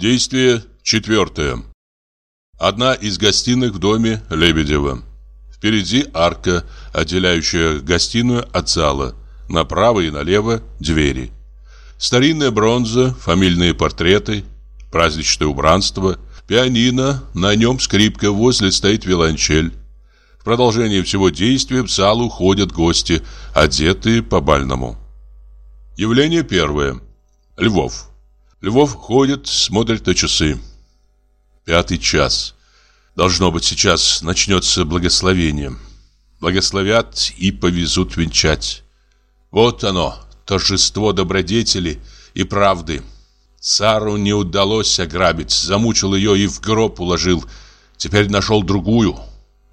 Действие четвертое. Одна из гостиных в доме Лебедева. Впереди арка, отделяющая гостиную от зала. Направо и налево двери. Старинная бронза, фамильные портреты, праздничное убранство, пианино, на нем скрипка, возле стоит виолончель. В продолжение всего действия в залу ходят гости, одетые по-бальному. Явление первое. Львов. Львов ходит, смотрит на часы. Пятый час. Должно быть, сейчас начнется благословение. Благословят и повезут венчать. Вот оно, торжество добродетели и правды. Сару не удалось ограбить, замучил ее и в гроб уложил. Теперь нашел другую.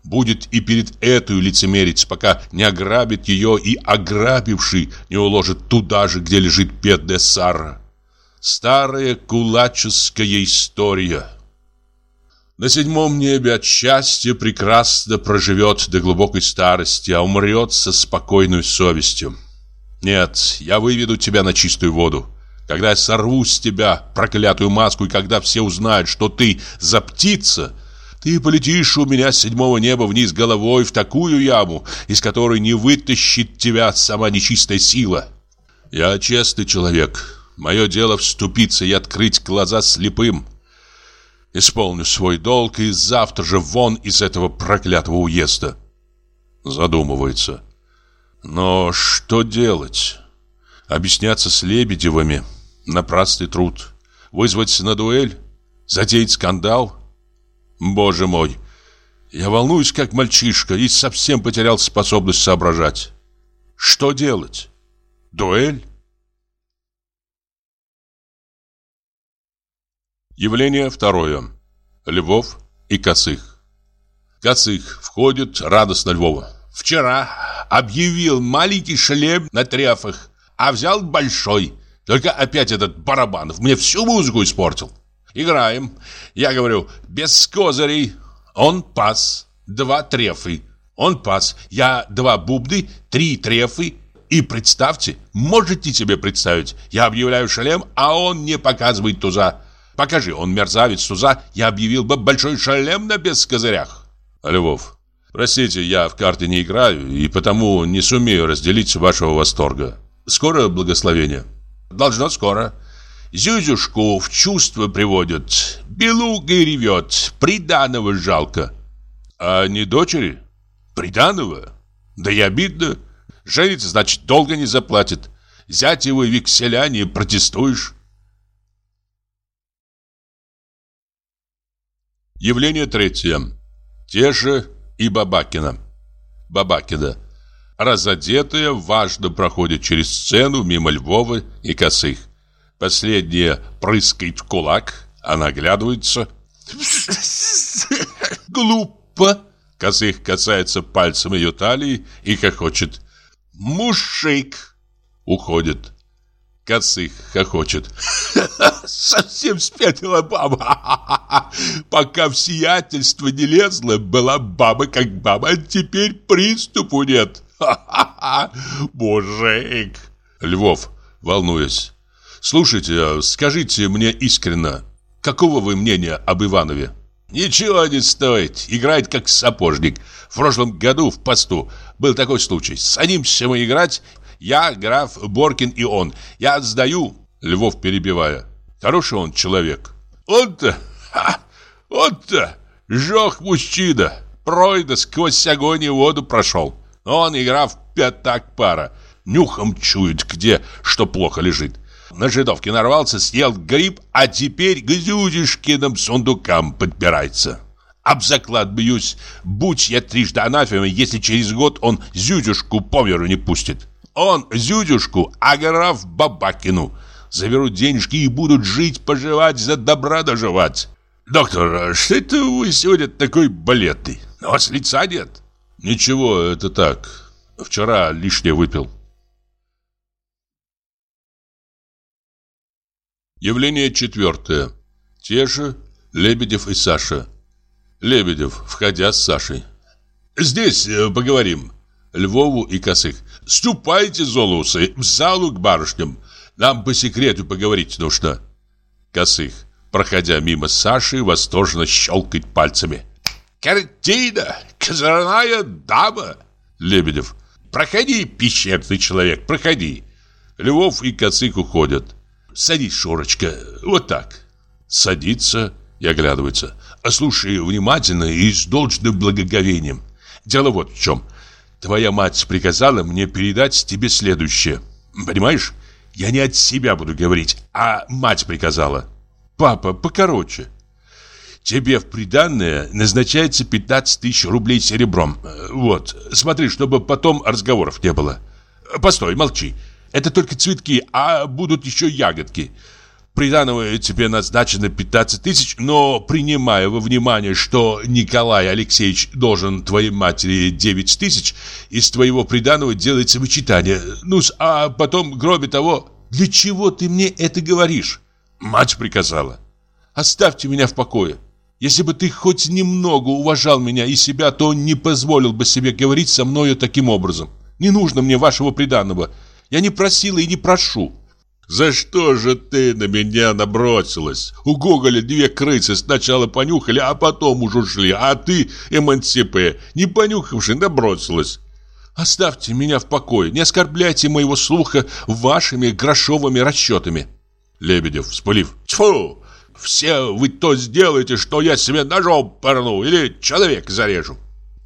Будет и перед эту лицемерить, пока не ограбит ее и ограбивший не уложит туда же, где лежит бедная Сара. Старая кулаческая история. На седьмом небе от счастья прекрасно проживет до глубокой старости, а умрет со спокойной совестью. Нет, я выведу тебя на чистую воду. Когда я сорву с тебя проклятую маску, и когда все узнают, что ты за птица, ты полетишь у меня с седьмого неба вниз головой в такую яму, из которой не вытащит тебя сама нечистая сила. Я честный человек. Мое дело вступиться и открыть глаза слепым. Исполню свой долг и завтра же вон из этого проклятого уезда. Задумывается. Но что делать? Объясняться с Лебедевыми – напрасный труд. Вызвать на дуэль? Затеять скандал? Боже мой! Я волнуюсь, как мальчишка, и совсем потерял способность соображать. Что делать? Дуэль? Явление второе. Львов и Косых. Косых входит радостно Львова. Вчера объявил маленький шлем на трефах, а взял большой. Только опять этот Барабанов мне всю музыку испортил. Играем. Я говорю, без козырей. Он пас. Два трефы. Он пас. Я два бубны, три трефы. И представьте, можете себе представить, я объявляю шлем, а он не показывает туза. Покажи, он мерзавец туза, я объявил бы большой шлем на без козырях. Львов, простите, я в карты не играю и потому не сумею разделить вашего восторга. Скоро благословение? Должно скоро. Зюзюшку в чувство приводят, белугой ревет, приданого жалко. А не дочери? Приданого? Да и обидно. Женится, значит, долго не заплатит. Зять его векселя не протестуешь. Явление третье. Те же и Бабакина. Бабакина. Разодетая, важно проходит через сцену мимо Львова и Косых. Последняя прыскает в кулак, она оглядывается. Глупо. Косых касается пальцем ее талии и хохочет. Мужик. Уходит. Косых хохочет. Совсем спятила баба. Пока в сиятельство не лезла, была баба как баба, а теперь приступу нет. Мужик. Львов, волнуясь. Слушайте, скажите мне искренно, какого вы мнения об Иванове? Ничего не стоит, играет как сапожник. В прошлом году в посту был такой случай. Садимся мы играть, я, граф Боркин и он. Я сдаю, Львов перебивая. Хороший он человек. Он-то, он-то, жёг мужчина. Пройда сквозь огонь и воду прошел. Он и граф пятак пара. Нюхом чует, где что плохо лежит. На жидовке нарвался, съел гриб, а теперь к Зюдишкиным сундукам подбирается. Об заклад бьюсь, будь я трижды анафема, если через год он Зюдюшку по миру не пустит. Он Зюдюшку, а граф Бабакину. Заберут денежки и будут жить-поживать, за добра доживать. Доктор, что это вы сегодня такой балетный? У вас лица нет? Ничего, это так. Вчера лишнее выпил. Явление четвертое. Те же Лебедев и Саша. Лебедев, входя с Сашей. «Здесь э, поговорим». Львову и Косых. «Ступайте, золусы, в залу к барышням. Нам по секрету поговорить нужно». Косых. проходя мимо Саши, восторженно щелкает пальцами. «Картина! Козырная дама!» Лебедев. «Проходи, пещерный человек, проходи!» Львов и Коцик уходят. «Садись, Шурочка, вот так». Садится и оглядывается. «Слушай внимательно и с должным благоговением. Дело вот в чем. Твоя мать приказала мне передать тебе следующее. Понимаешь? Я не от себя буду говорить, а мать приказала. Папа, покороче. Тебе в приданное назначается 15 тысяч рублей серебром. Вот, смотри, чтобы потом разговоров не было. Постой, молчи. Это только цветки, а будут еще ягодки. Приданого тебе назначено 15 тысяч, но принимая во внимание, что Николай Алексеевич должен твоей матери 9 тысяч, из твоего приданого делается вычитание. ну а потом, кроме того, для чего ты мне это говоришь? Мать приказала. Оставьте меня в покое. Если бы ты хоть немного уважал меня и себя, то не позволил бы себе говорить со мною таким образом. Не нужно мне вашего приданого. Я не просила и не прошу. «За что же ты на меня набросилась? У Гоголя две крысы сначала понюхали, а потом уж ушли, а ты, эмансипе, не понюхавши, набросилась». «Оставьте меня в покое, не оскорбляйте моего слуха вашими грошовыми расчетами». Лебедев, вспылив. «Тьфу! Все вы то сделаете, что я себе ножом порну или человек зарежу».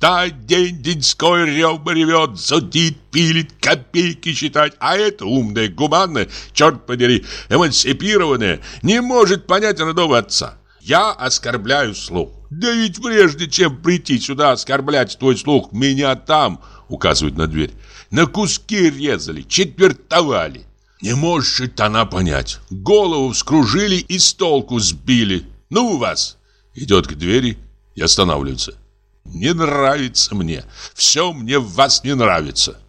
Та день деньской рев ревет, зудит, пилит, копейки считать, а это умная, гуманная, черт подери, эмансипированная, не может понять родного отца. Я оскорбляю слух. Да ведь прежде чем прийти сюда оскорблять твой слух, меня там, указывает на дверь, на куски резали, четвертовали. Не может она понять. Голову вскружили и с толку сбили. Ну у вас. Идет к двери и останавливается. Не нравится мне. Все мне в вас не нравится.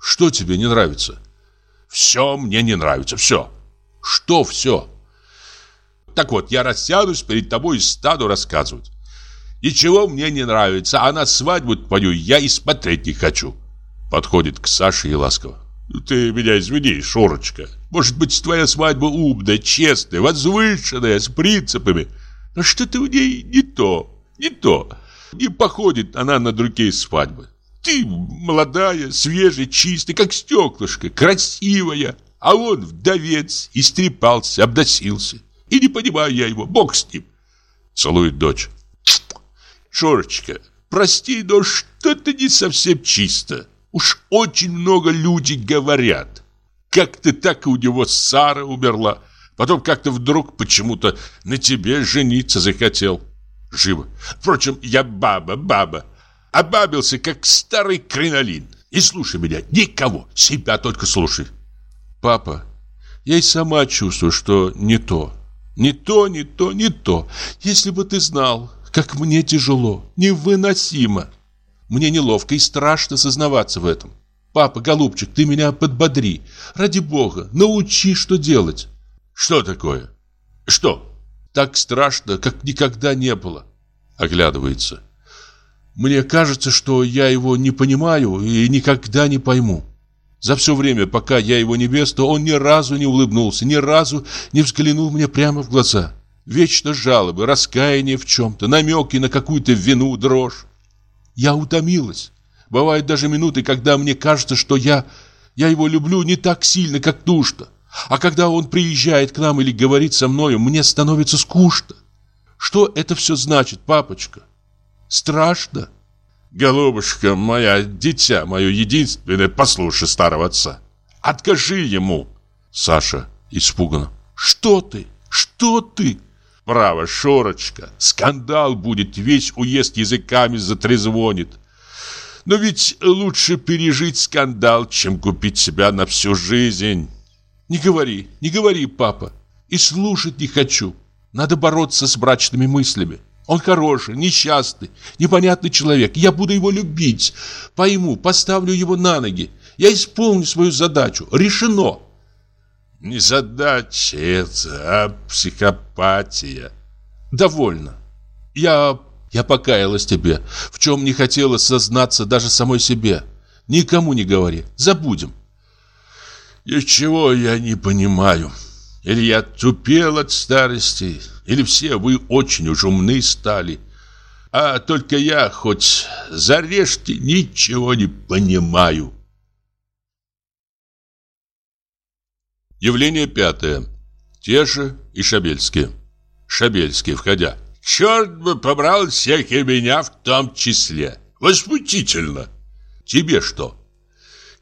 Что тебе не нравится? Все мне не нравится. Все. Что все? Так вот, я рассядусь перед тобой и стану рассказывать. Ничего мне не нравится, а на свадьбу твою я и смотреть не хочу. Подходит к Саше и ласково. Ты меня извини, Шурочка. Может быть, твоя свадьба умная, честная, возвышенная, с принципами. Но что-то в ней не то, не то. Не походит она на другие свадьбы. Ты молодая, свежая, чистая, как стеклышко, красивая. А он вдовец, истрепался, обносился. И не понимаю я его, бог с ним. Целует дочь. Шорочка, прости, но что-то не совсем чисто. Уж очень много людей говорят. Как-то так и у него Сара умерла. Потом как-то вдруг почему-то на тебе жениться захотел живо. Впрочем, я баба, баба. Обабился, как старый кринолин. И слушай меня, никого, себя только слушай. Папа, я и сама чувствую, что не то. Не то, не то, не то. Если бы ты знал, как мне тяжело, невыносимо. Мне неловко и страшно сознаваться в этом. Папа, голубчик, ты меня подбодри. Ради бога, научи, что делать. Что такое? Что? Так страшно, как никогда не было. Оглядывается. Мне кажется, что я его не понимаю и никогда не пойму. За все время, пока я его невеста, он ни разу не улыбнулся, ни разу не взглянул мне прямо в глаза. Вечно жалобы, раскаяние в чем-то, намеки на какую-то вину, дрожь. Я утомилась. Бывают даже минуты, когда мне кажется, что я, я его люблю не так сильно, как нужно. А когда он приезжает к нам или говорит со мною, мне становится скучно. Что это все значит, папочка? Страшно? Голубушка моя, дитя мое единственное, послушай старого отца. Откажи ему. Саша испуганно. Что ты? Что ты? Право, Шорочка, скандал будет, весь уезд языками затрезвонит. Но ведь лучше пережить скандал, чем купить себя на всю жизнь. Не говори, не говори, папа. И слушать не хочу. Надо бороться с брачными мыслями. Он хороший, несчастный, непонятный человек. Я буду его любить. Пойму, поставлю его на ноги. Я исполню свою задачу. Решено. Не задача это, а психопатия. Довольно. Я... я покаялась тебе, в чем не хотела сознаться даже самой себе. Никому не говори. Забудем. Ничего я не понимаю. Или я тупел от старости, или все вы очень уж умны стали. А только я, хоть зарежьте, ничего не понимаю. Явление пятое. Те же и Шабельские. Шабельский, входя. Черт бы побрал всех и меня в том числе. Возмутительно. Тебе что?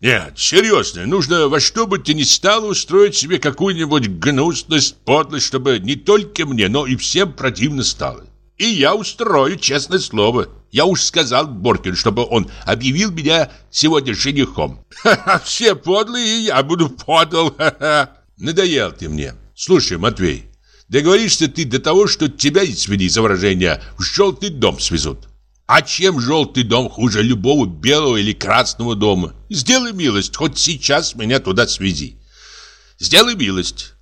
Нет, серьезно, нужно во что бы ты ни стало устроить себе какую-нибудь гнусность, подлость, чтобы не только мне, но и всем противно стало. И я устрою, честное слово. Я уж сказал Боркин, чтобы он объявил меня сегодня женихом. Ха-ха, все подлые, и я буду подал. Ха-ха. Надоел ты мне. Слушай, Матвей, договоришься ты до того, что тебя, извини за выражение, в желтый дом свезут. А чем желтый дом хуже любого белого или красного дома? Сделай милость, хоть сейчас меня туда свези. Сделай милость.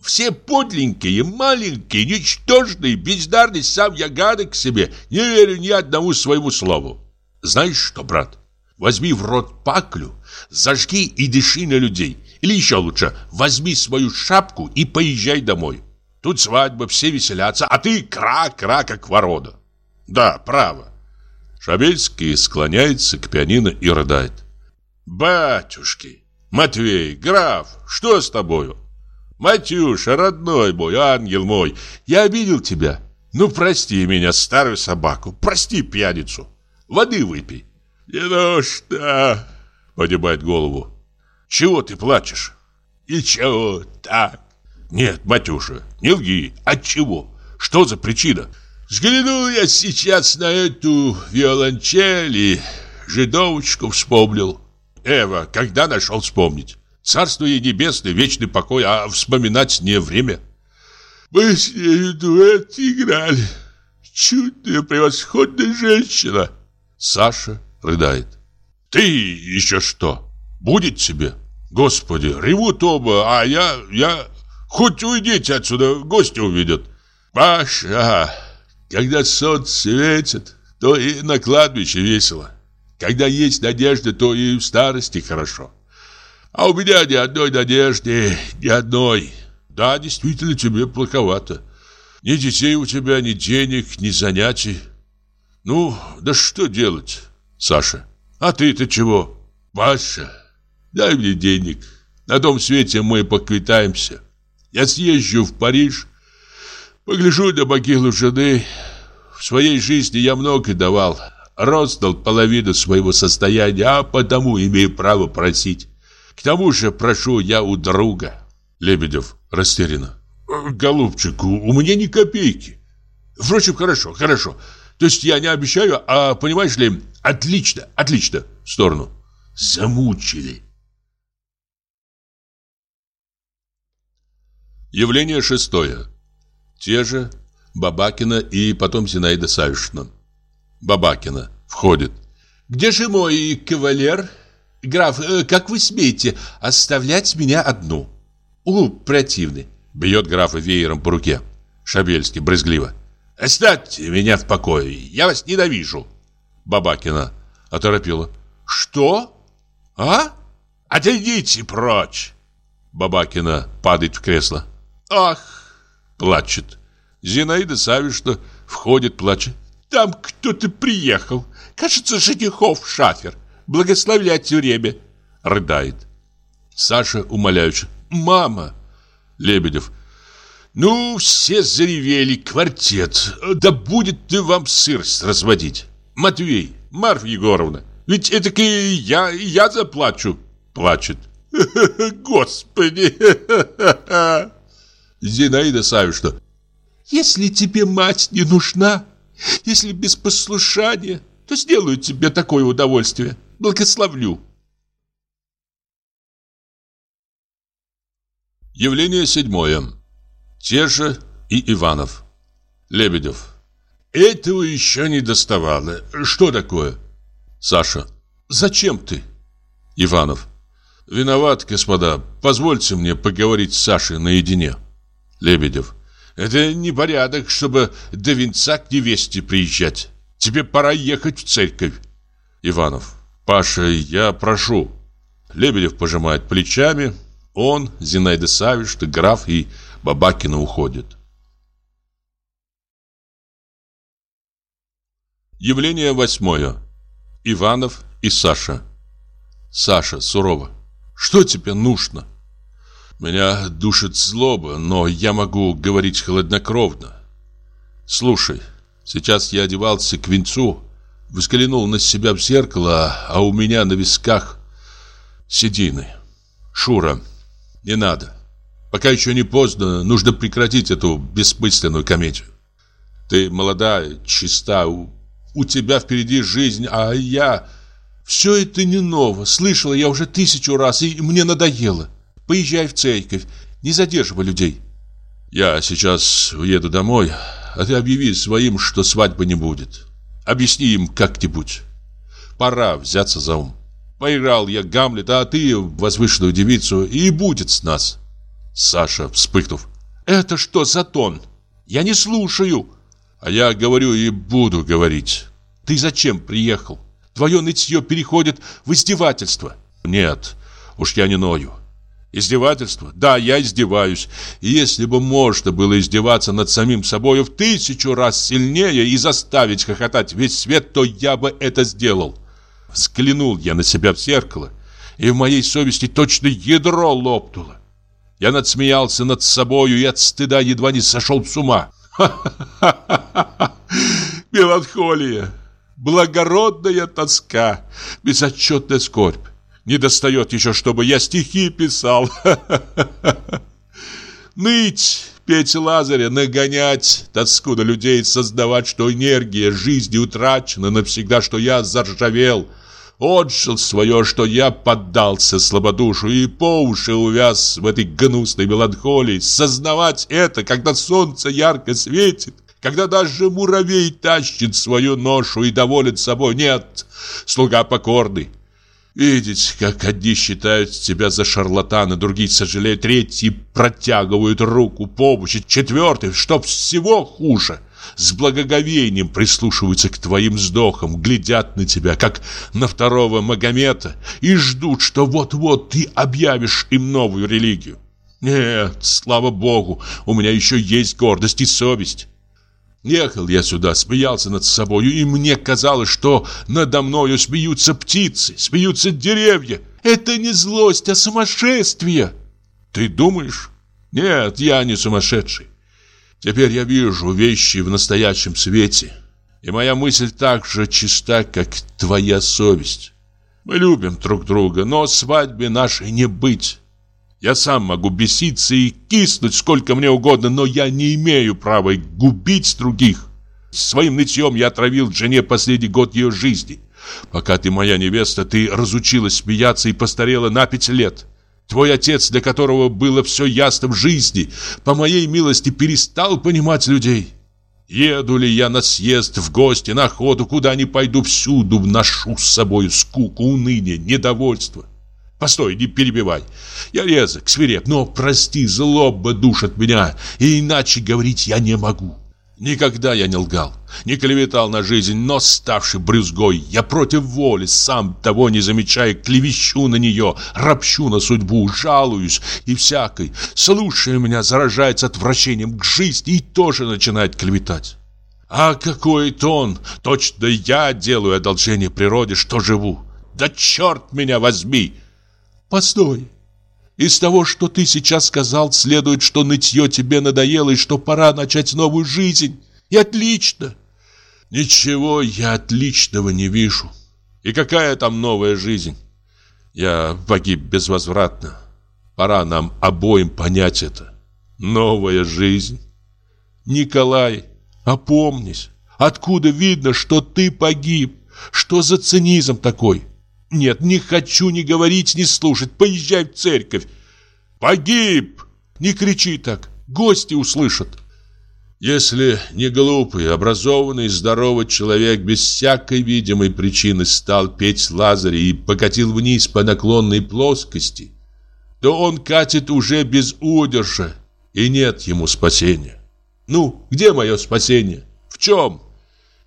Все подленькие, маленькие, ничтожные, бездарные, сам я гадок себе, не верю ни одному своему слову. Знаешь что, брат, возьми в рот паклю, зажги и дыши на людей. Или еще лучше, возьми свою шапку и поезжай домой. Тут свадьба, все веселятся, а ты кра-кра, как ворода. Да, право. Шабельский склоняется к пианино и рыдает. «Батюшки! Матвей, граф, что с тобою?» «Матюша, родной мой, ангел мой, я обидел тебя. Ну, прости меня, старую собаку, прости пьяницу. Воды выпей». «Не нужно», — поднимает голову. «Чего ты плачешь?» «И чего так?» «Нет, Матюша, не лги. От чего? Что за причина?» Взглянул я сейчас на эту виолончель и жидовочку вспомнил. Эва, когда нашел вспомнить? Царство ей небесное, вечный покой, а вспоминать не время. Мы с ней дуэт играли. Чудная, превосходная женщина. Саша рыдает. Ты еще что? Будет тебе? Господи, ревут оба, а я, я... Хоть уйдите отсюда, гости увидят. Паша, когда солнце светит, то и на кладбище весело. Когда есть надежда, то и в старости хорошо. А у меня ни одной надежды, ни одной. Да, действительно, тебе плоховато. Ни детей у тебя, ни денег, ни занятий. Ну, да что делать, Саша? А ты-то чего? Паша, дай мне денег. На том свете мы поквитаемся. Я съезжу в Париж, Погляжу на могилу жены. В своей жизни я много давал. Роздал половину своего состояния, а потому имею право просить. К тому же прошу я у друга. Лебедев растерянно. Голубчик, у меня ни копейки. Впрочем, хорошо, хорошо. То есть я не обещаю, а, понимаешь ли, отлично, отлично. В сторону. Замучили. Явление шестое. Те же Бабакина и потом Зинаида Савишна. Бабакина входит. «Где же мой кавалер? Граф, э, как вы смеете оставлять меня одну?» «У, противный!» Бьет графа веером по руке. Шабельский брызгливо. «Оставьте меня в покое, я вас ненавижу!» Бабакина оторопила. «Что? А? Отойдите прочь!» Бабакина падает в кресло. «Ах!» Плачет. Зинаида Савишна входит, плачет. Там кто-то приехал. Кажется, женихов шафер. Благословлять время. Рыдает. Саша умоляюще. Мама. Лебедев. Ну, все заревели, квартет. Да будет ты вам сырость разводить. Матвей, Марфа Егоровна, ведь это и я, я заплачу. Плачет. Господи! Зинаида Савишна. Если тебе мать не нужна, если без послушания, то сделаю тебе такое удовольствие. Благословлю. Явление седьмое. Те же и Иванов. Лебедев. Этого еще не доставало. Что такое? Саша. Зачем ты? Иванов. Виноват, господа. Позвольте мне поговорить с Сашей наедине. Лебедев. Это не порядок, чтобы до венца к невесте приезжать. Тебе пора ехать в церковь. Иванов. Паша, я прошу. Лебедев пожимает плечами. Он, Зинаида Савишна, граф и Бабакина уходит. Явление восьмое. Иванов и Саша. Саша сурово. Что тебе нужно? Меня душит злоба, но я могу говорить хладнокровно. Слушай, сейчас я одевался к венцу, взглянул на себя в зеркало, а у меня на висках седины. Шура, не надо. Пока еще не поздно, нужно прекратить эту бессмысленную комедию. Ты молодая, чиста, у, у тебя впереди жизнь, а я... Все это не ново, слышала я уже тысячу раз, и мне надоело. Поезжай в церковь, не задерживай людей. Я сейчас уеду домой, а ты объяви своим, что свадьбы не будет. Объясни им как-нибудь. Пора взяться за ум. Поиграл я Гамлета, а ты возвышенную девицу, и будет с нас. Саша, вспыхнув. Это что за тон? Я не слушаю. А я говорю и буду говорить. Ты зачем приехал? Твое нытье переходит в издевательство. Нет, уж я не ною. Издевательство? Да, я издеваюсь. Если бы можно было издеваться над самим собой в тысячу раз сильнее и заставить хохотать весь свет, то я бы это сделал. Взглянул я на себя в зеркало, и в моей совести точно ядро лопнуло. Я надсмеялся над собою и от стыда едва не сошел с ума. Ха-ха-ха! Меланхолия! Благородная тоска! Безотчетная скорбь! Не достает еще, чтобы я стихи писал. Ныть, петь Лазаря, нагонять тоску на людей, создавать, что энергия жизни утрачена навсегда, что я заржавел, отжил свое, что я поддался слабодушу и по уши увяз в этой гнусной меланхолии. Сознавать это, когда солнце ярко светит, когда даже муравей тащит свою ношу и доволен собой. Нет, слуга покорный, Видеть, как одни считают тебя за шарлатана, другие сожалеют, третьи протягивают руку помощи, четвертый, что всего хуже, с благоговением прислушиваются к твоим вздохам, глядят на тебя, как на второго Магомета, и ждут, что вот-вот ты объявишь им новую религию. Нет, слава богу, у меня еще есть гордость и совесть. Ехал я сюда, смеялся над собою, и мне казалось, что надо мною смеются птицы, смеются деревья. Это не злость, а сумасшествие. Ты думаешь? Нет, я не сумасшедший. Теперь я вижу вещи в настоящем свете, и моя мысль так же чиста, как твоя совесть. Мы любим друг друга, но свадьбе нашей не быть. Я сам могу беситься и киснуть сколько мне угодно, но я не имею права губить других. Своим нытьем я отравил жене последний год ее жизни. Пока ты моя невеста, ты разучилась смеяться и постарела на пять лет. Твой отец, для которого было все ясно в жизни, по моей милости перестал понимать людей. Еду ли я на съезд, в гости, на охоту, куда ни пойду, всюду вношу с собой скуку, уныние, недовольство. Постой, не перебивай. Я резок, свиреп, но, прости, злоба душит меня, и иначе говорить я не могу. Никогда я не лгал, не клеветал на жизнь, но, ставший брюзгой, я против воли, сам того не замечая, клевещу на нее, ропщу на судьбу, жалуюсь, и всякой, слушая меня, заражается отвращением к жизни и тоже начинает клеветать. А какой тон! Точно я делаю одолжение природе, что живу. Да черт меня возьми! Постой. Из того, что ты сейчас сказал, следует, что нытье тебе надоело и что пора начать новую жизнь. И отлично. Ничего я отличного не вижу. И какая там новая жизнь? Я погиб безвозвратно. Пора нам обоим понять это. Новая жизнь. Николай, опомнись. Откуда видно, что ты погиб? Что за цинизм такой? Нет, не хочу ни говорить, ни слушать. Поезжай в церковь. Погиб! Не кричи так. Гости услышат. Если не глупый, образованный, здоровый человек без всякой видимой причины стал петь Лазаря и покатил вниз по наклонной плоскости, то он катит уже без удержа, и нет ему спасения. Ну, где мое спасение? В чем?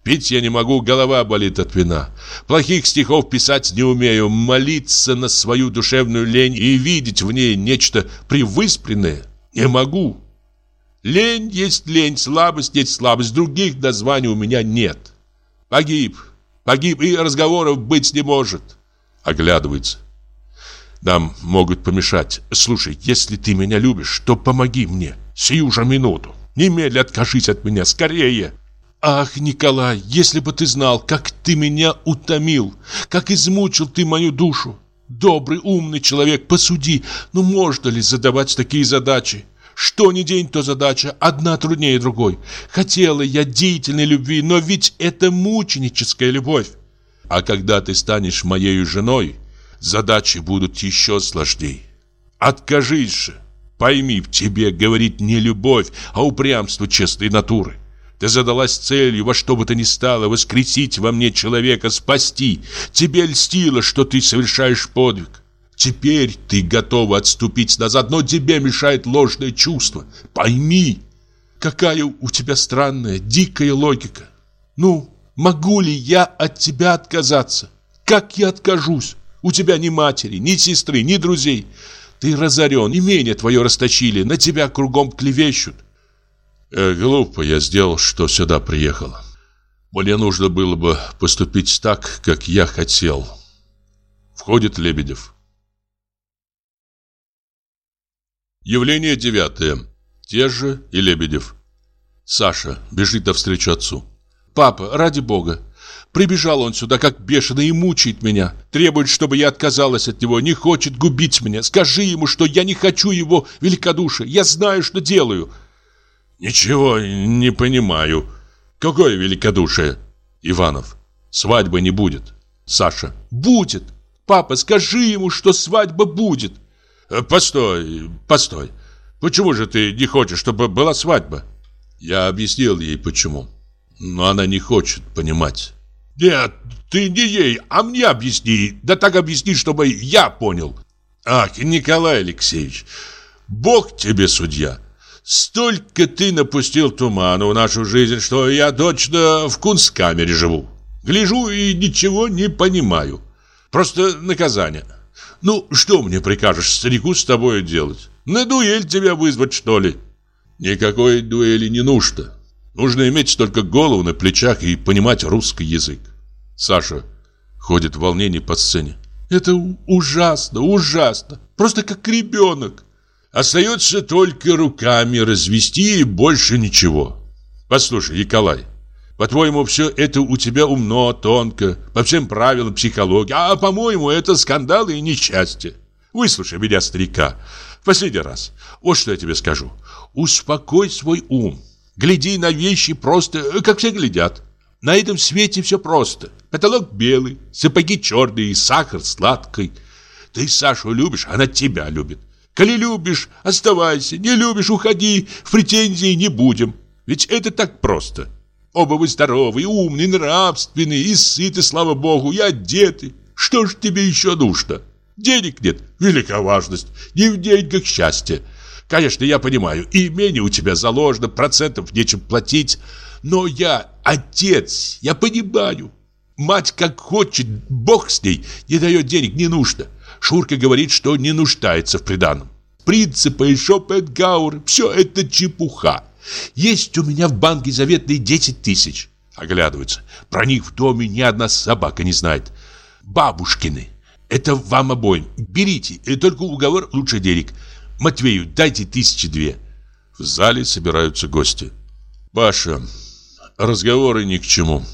Пить я не могу, голова болит от вина. Плохих стихов писать не умею, молиться на свою душевную лень и видеть в ней нечто привыспленное не могу. Лень есть лень, слабость есть слабость, других названий у меня нет. Погиб, погиб, и разговоров быть не может. Оглядывается. Нам могут помешать. Слушай, если ты меня любишь, то помоги мне. Сию же минуту. Немедля откажись от меня, скорее. Ах, Николай, если бы ты знал, как ты меня утомил, как измучил ты мою душу. Добрый, умный человек, посуди, ну можно ли задавать такие задачи? Что ни день, то задача, одна труднее другой. Хотела я деятельной любви, но ведь это мученическая любовь. А когда ты станешь моей женой, задачи будут еще сложней. Откажись же. Пойми, в тебе говорит не любовь, а упрямство чистой натуры. Ты задалась целью во что бы то ни стало воскресить во мне человека, спасти. Тебе льстило, что ты совершаешь подвиг. Теперь ты готова отступить назад, но тебе мешает ложное чувство. Пойми, какая у тебя странная, дикая логика. Ну, могу ли я от тебя отказаться? Как я откажусь? У тебя ни матери, ни сестры, ни друзей. Ты разорен, имение твое расточили, на тебя кругом клевещут. Э, глупо я сделал, что сюда приехал. Мне нужно было бы поступить так, как я хотел. Входит Лебедев. Явление девятое. Те же и Лебедев. Саша бежит навстречу отцу. «Папа, ради бога, Прибежал он сюда, как бешеный, и мучает меня. Требует, чтобы я отказалась от него, не хочет губить меня. Скажи ему, что я не хочу его великодушия. Я знаю, что делаю. Ничего не понимаю. Какое великодушие? Иванов. Свадьбы не будет. Саша. Будет. Папа, скажи ему, что свадьба будет. Э, постой, постой. Почему же ты не хочешь, чтобы была свадьба? Я объяснил ей, почему. Но она не хочет понимать. Нет, ты не ей, а мне объясни. Да так объясни, чтобы я понял. Ах, Николай Алексеевич, Бог тебе судья. Столько ты напустил туману в нашу жизнь, что я точно в кунсткамере живу. Гляжу и ничего не понимаю. Просто наказание. Ну, что мне прикажешь старику с тобой делать? На дуэль тебя вызвать, что ли? Никакой дуэли не нужно. Нужно иметь только голову на плечах и понимать русский язык. Саша ходит в волнении по сцене. Это ужасно, ужасно. Просто как ребенок. Остается только руками развести и больше ничего. Послушай, Николай, по-твоему, все это у тебя умно, тонко, по всем правилам психологии, а по-моему, это скандалы и несчастье. Выслушай меня, старика, в последний раз. Вот что я тебе скажу. Успокой свой ум. Гляди на вещи просто, как все глядят. На этом свете все просто. Потолок белый, сапоги черные, сахар сладкий. Ты Сашу любишь, она тебя любит. Коли любишь, оставайся, не любишь, уходи, в претензии не будем. Ведь это так просто. Оба вы здоровы, умные, нравственные, и сыты, слава богу, и одеты. Что ж тебе еще нужно? Денег нет, велика важность, не в деньгах счастье. Конечно, я понимаю, имение у тебя заложено, процентов нечем платить, но я отец, я понимаю. Мать как хочет, бог с ней, не дает денег, не нужно. Шурка говорит, что не нуждается в приданом. Принципы и Шопенгауэр – все это чепуха. Есть у меня в банке заветные 10 тысяч. Оглядываются. Про них в доме ни одна собака не знает. Бабушкины. Это вам обоим. Берите, и только уговор лучше денег. Матвею дайте тысячи две. В зале собираются гости. Паша, разговоры ни к чему.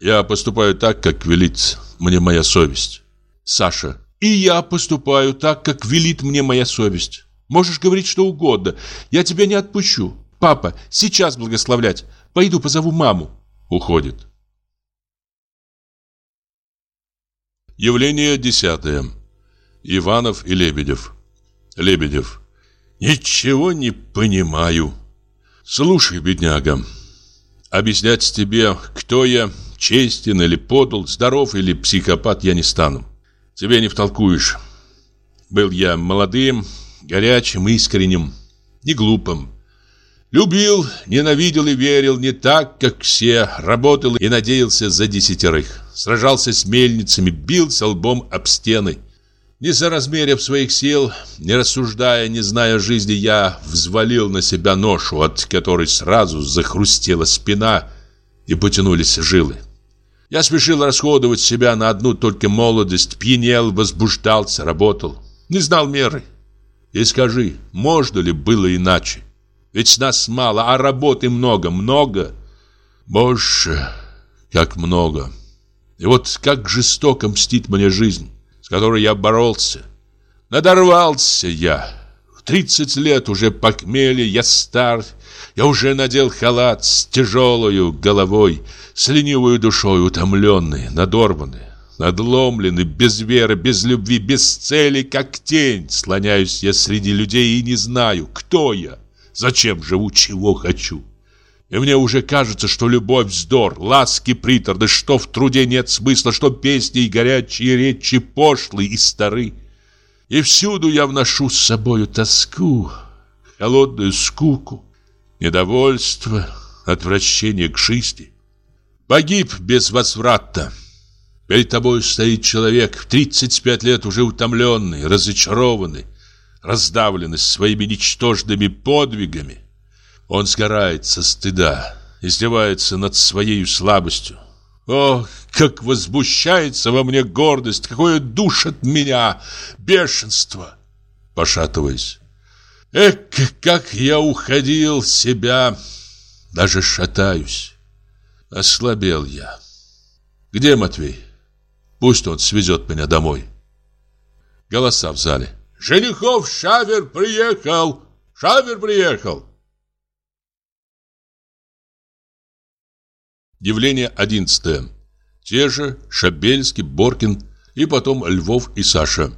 Я поступаю так, как велит мне моя совесть. Саша, и я поступаю так, как велит мне моя совесть. Можешь говорить что угодно. Я тебя не отпущу. Папа, сейчас благословлять. Пойду позову маму. Уходит. Явление десятое. Иванов и Лебедев. Лебедев. Ничего не понимаю. Слушай, бедняга, объяснять тебе, кто я, честен или подл, здоров или психопат, я не стану. Тебе не втолкуешь. Был я молодым, горячим, искренним, не глупым. Любил, ненавидел и верил не так, как все, работал и надеялся за десятерых. Сражался с мельницами, бился лбом об стены. Не соразмерив своих сил, не рассуждая, не зная жизни, я взвалил на себя ношу, от которой сразу захрустела спина и потянулись жилы. Я спешил расходовать себя на одну только молодость, пьянел, возбуждался, работал. Не знал меры. И скажи, можно ли было иначе? Ведь нас мало, а работы много, много. Боже, как много. И вот как жестоко мстит мне жизнь которой я боролся. Надорвался я. В 30 лет уже похмелье, я стар. Я уже надел халат с тяжелой головой, с ленивой душой утомленный, надорванный. Надломленный, без веры, без любви, без цели, как тень Слоняюсь я среди людей и не знаю, кто я Зачем живу, чего хочу и мне уже кажется, что любовь вздор, ласки приторны, что в труде нет смысла, что песни горячие речи пошлы и стары. И всюду я вношу с собою тоску, холодную скуку, недовольство, отвращение к жизни. Погиб безвозвратно. Перед тобой стоит человек в 35 лет уже утомленный, разочарованный, раздавленный своими ничтожными подвигами. Он сгорает со стыда, издевается над своей слабостью. Ох, как возмущается во мне гордость, какое душит меня бешенство, пошатываясь. Эх, как я уходил себя, даже шатаюсь. Ослабел я. Где Матвей? Пусть он свезет меня домой. Голоса в зале. Женихов Шавер приехал! Шавер приехал! Явление одиннадцатое. Те же Шабельский, Боркин и потом Львов и Саша.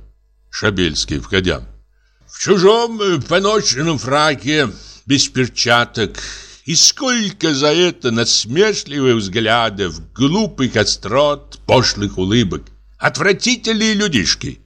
Шабельский, входя. В чужом э, поноченном фраке, без перчаток. И сколько за это насмешливых взглядов, глупых острот, пошлых улыбок. Отвратительные людишки.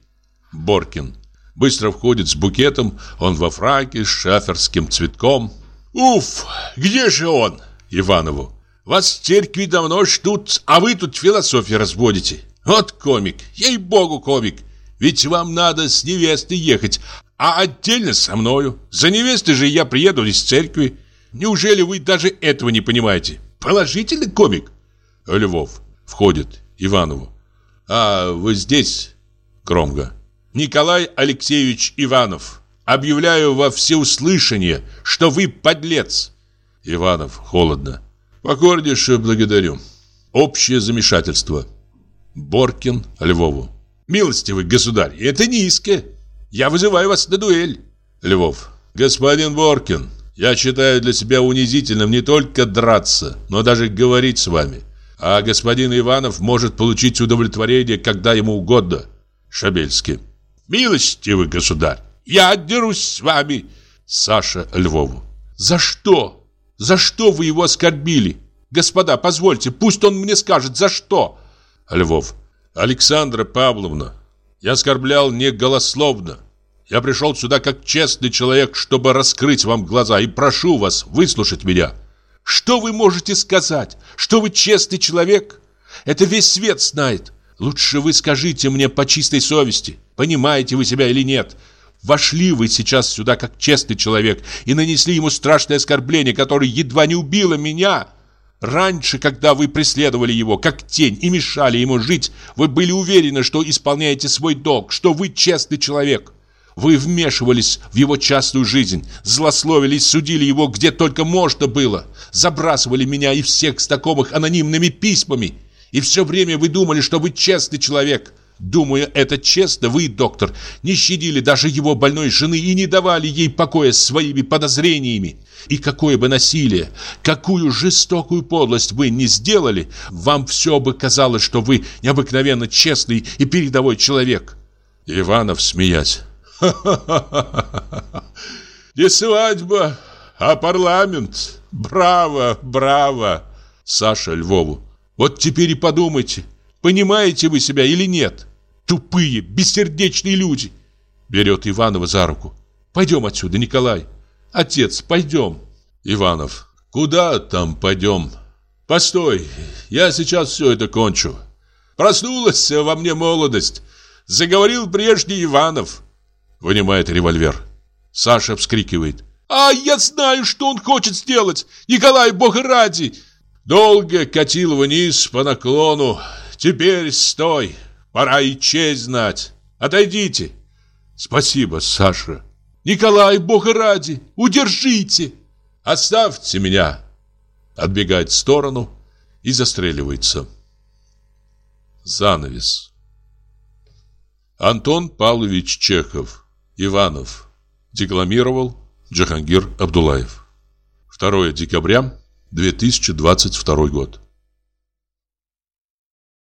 Боркин. Быстро входит с букетом, он во фраке с шаферским цветком. «Уф, где же он?» Иванову. Вас в церкви давно ждут, а вы тут философию разводите. Вот комик, ей-богу комик. Ведь вам надо с невестой ехать, а отдельно со мною. За невестой же я приеду из церкви. Неужели вы даже этого не понимаете? Положительный комик. Львов входит Иванову. А вы здесь? Громко. Николай Алексеевич Иванов. Объявляю во всеуслышание, что вы подлец. Иванов холодно. Покорнейше благодарю. Общее замешательство. Боркин Львову. Милостивый государь, это низко. Я вызываю вас на дуэль. Львов. Господин Боркин, я считаю для себя унизительным не только драться, но даже говорить с вами. А господин Иванов может получить удовлетворение, когда ему угодно. Шабельский. Милостивый государь, я отдерусь с вами. Саша Львову. За что? За что вы его оскорбили? Господа, позвольте, пусть он мне скажет, за что? Львов. Александра Павловна, я оскорблял не голословно. Я пришел сюда как честный человек, чтобы раскрыть вам глаза и прошу вас выслушать меня. Что вы можете сказать? Что вы честный человек? Это весь свет знает. Лучше вы скажите мне по чистой совести, понимаете вы себя или нет. Вошли вы сейчас сюда как честный человек и нанесли ему страшное оскорбление, которое едва не убило меня. Раньше, когда вы преследовали его как тень и мешали ему жить, вы были уверены, что исполняете свой долг, что вы честный человек. Вы вмешивались в его частную жизнь, злословили и судили его где только можно было, забрасывали меня и всех знакомых анонимными письмами. И все время вы думали, что вы честный человек. Думаю, это честно, вы, доктор, не щадили даже его больной жены и не давали ей покоя своими подозрениями. И какое бы насилие, какую жестокую подлость вы не сделали, вам все бы казалось, что вы необыкновенно честный и передовой человек. Иванов, смеясь. Не свадьба, а парламент. Браво, браво. Саша Львову. Вот теперь и подумайте, понимаете вы себя или нет? Тупые, бессердечные люди. Берет Иванова за руку. Пойдем отсюда, Николай. Отец, пойдем. Иванов. Куда там пойдем? Постой, я сейчас все это кончу. Проснулась во мне молодость. Заговорил прежний Иванов. Вынимает револьвер. Саша вскрикивает. А я знаю, что он хочет сделать. Николай, бога ради. Долго катил вниз по наклону. Теперь стой. Пора и честь знать. Отойдите. Спасибо, Саша. Николай, бога ради, удержите. Оставьте меня. Отбегает в сторону и застреливается. Занавес. Антон Павлович Чехов. Иванов. Декламировал Джахангир Абдулаев. 2 декабря 2022 год.